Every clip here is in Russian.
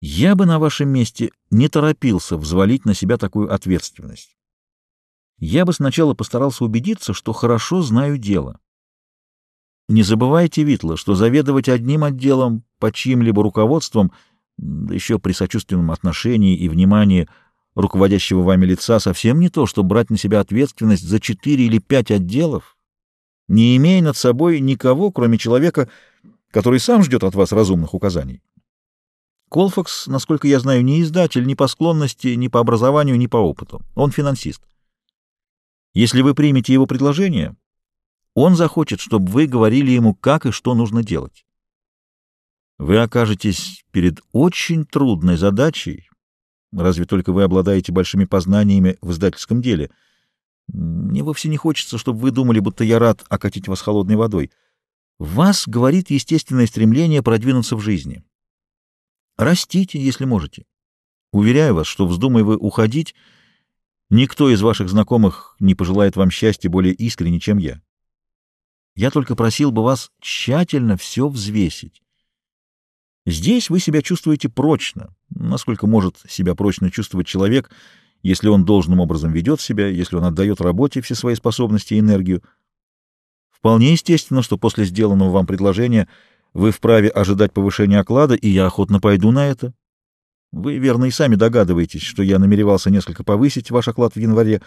Я бы на вашем месте не торопился взвалить на себя такую ответственность. Я бы сначала постарался убедиться, что хорошо знаю дело. Не забывайте, Витла, что заведовать одним отделом по чьим-либо руководством, да еще при сочувственном отношении и внимании руководящего вами лица, совсем не то, что брать на себя ответственность за четыре или пять отделов, не имея над собой никого, кроме человека, который сам ждет от вас разумных указаний. Колфакс, насколько я знаю, не издатель ни по склонности, ни по образованию, ни по опыту. Он финансист. Если вы примете его предложение, он захочет, чтобы вы говорили ему, как и что нужно делать. Вы окажетесь перед очень трудной задачей, разве только вы обладаете большими познаниями в издательском деле. Мне вовсе не хочется, чтобы вы думали, будто я рад окатить вас холодной водой. вас говорит естественное стремление продвинуться в жизни. Растите, если можете. Уверяю вас, что, вздумай вы уходить, никто из ваших знакомых не пожелает вам счастья более искренне, чем я. Я только просил бы вас тщательно все взвесить. Здесь вы себя чувствуете прочно, насколько может себя прочно чувствовать человек, если он должным образом ведет себя, если он отдает работе все свои способности и энергию. Вполне естественно, что после сделанного вам предложения – вы вправе ожидать повышения оклада, и я охотно пойду на это. Вы, верно, и сами догадываетесь, что я намеревался несколько повысить ваш оклад в январе.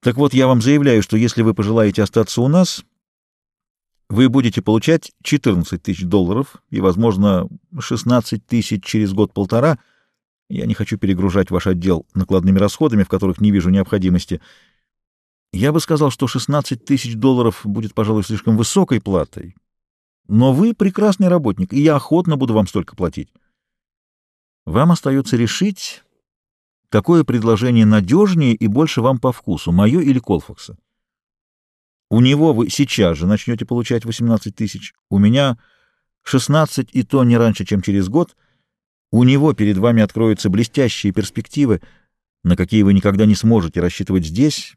Так вот, я вам заявляю, что если вы пожелаете остаться у нас, вы будете получать 14 тысяч долларов и, возможно, 16 тысяч через год-полтора. Я не хочу перегружать ваш отдел накладными расходами, в которых не вижу необходимости. Я бы сказал, что 16 тысяч долларов будет, пожалуй, слишком высокой платой, но вы прекрасный работник, и я охотно буду вам столько платить. Вам остается решить, какое предложение надежнее и больше вам по вкусу, мое или Колфакса. У него вы сейчас же начнете получать 18 тысяч, у меня 16 и то не раньше, чем через год. У него перед вами откроются блестящие перспективы, на какие вы никогда не сможете рассчитывать здесь.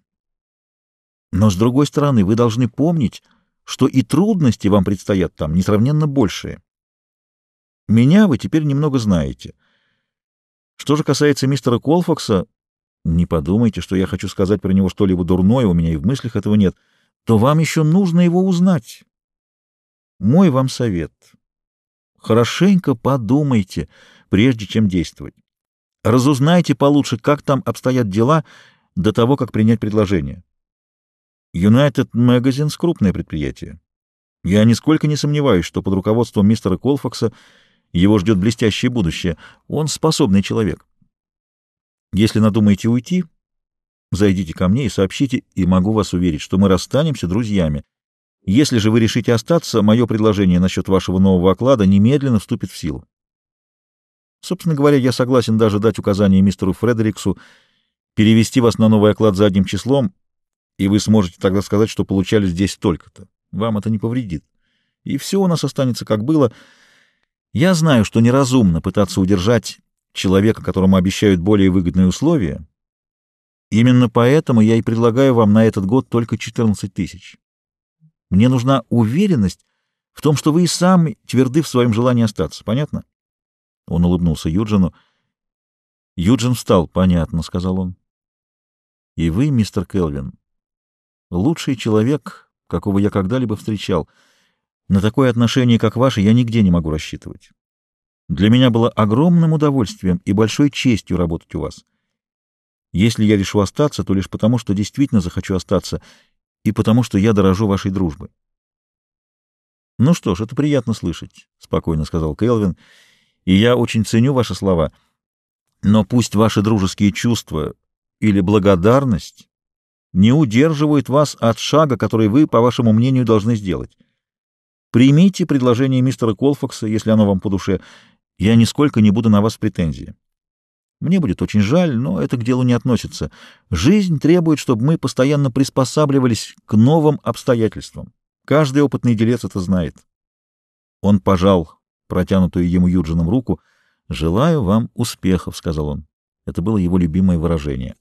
Но, с другой стороны, вы должны помнить, что и трудности вам предстоят там несравненно большие. Меня вы теперь немного знаете. Что же касается мистера Колфакса, не подумайте, что я хочу сказать про него что-либо дурное, у меня и в мыслях этого нет, то вам еще нужно его узнать. Мой вам совет. Хорошенько подумайте, прежде чем действовать. Разузнайте получше, как там обстоят дела до того, как принять предложение. United Magazine — крупное предприятие. Я нисколько не сомневаюсь, что под руководством мистера Колфакса его ждет блестящее будущее. Он способный человек. Если надумаете уйти, зайдите ко мне и сообщите, и могу вас уверить, что мы расстанемся друзьями. Если же вы решите остаться, мое предложение насчет вашего нового оклада немедленно вступит в силу. Собственно говоря, я согласен даже дать указание мистеру Фредериксу перевести вас на новый оклад задним числом, и вы сможете тогда сказать, что получали здесь столько-то. Вам это не повредит. И все у нас останется как было. Я знаю, что неразумно пытаться удержать человека, которому обещают более выгодные условия. Именно поэтому я и предлагаю вам на этот год только 14 тысяч. Мне нужна уверенность в том, что вы и сами тверды в своем желании остаться. Понятно? Он улыбнулся Юджину. Юджин встал. «Понятно», — сказал он. «И вы, мистер Келвин, Лучший человек, какого я когда-либо встречал. На такое отношение, как ваше, я нигде не могу рассчитывать. Для меня было огромным удовольствием и большой честью работать у вас. Если я решу остаться, то лишь потому, что действительно захочу остаться, и потому, что я дорожу вашей дружбой. — Ну что ж, это приятно слышать, — спокойно сказал Келвин, — и я очень ценю ваши слова. Но пусть ваши дружеские чувства или благодарность не удерживают вас от шага, который вы, по вашему мнению, должны сделать. Примите предложение мистера Колфакса, если оно вам по душе. Я нисколько не буду на вас претензии. Мне будет очень жаль, но это к делу не относится. Жизнь требует, чтобы мы постоянно приспосабливались к новым обстоятельствам. Каждый опытный делец это знает. Он пожал протянутую ему Юджином руку. «Желаю вам успехов», — сказал он. Это было его любимое выражение.